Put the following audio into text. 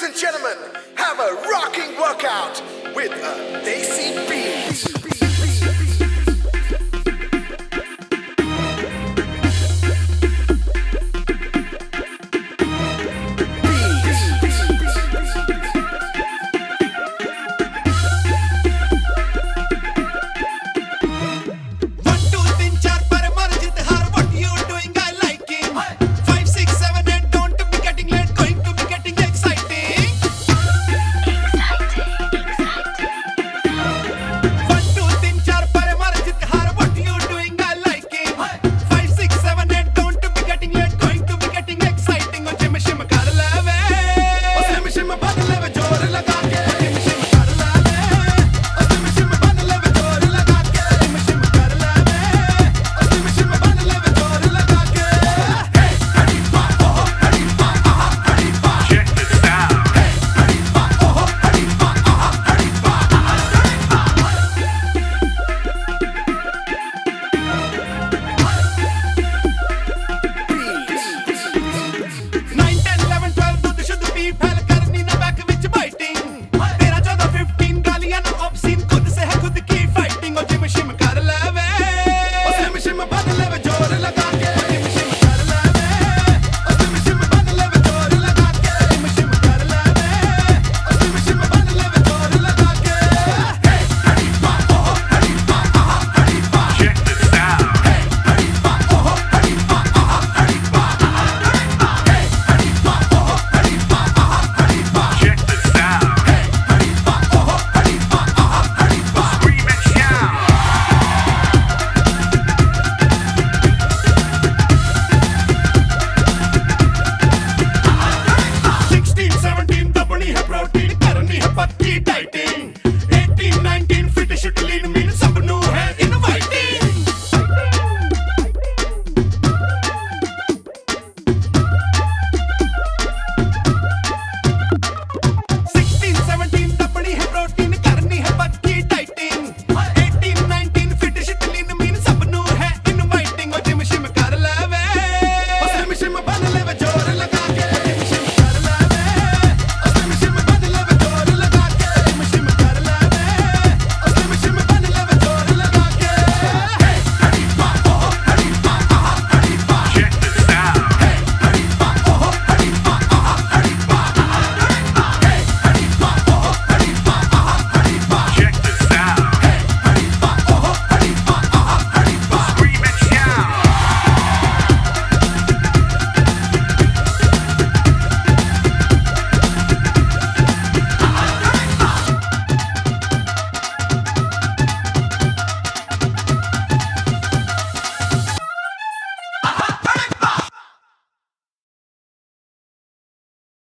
Ladies and gentlemen, have a rocking workout with a Daisy.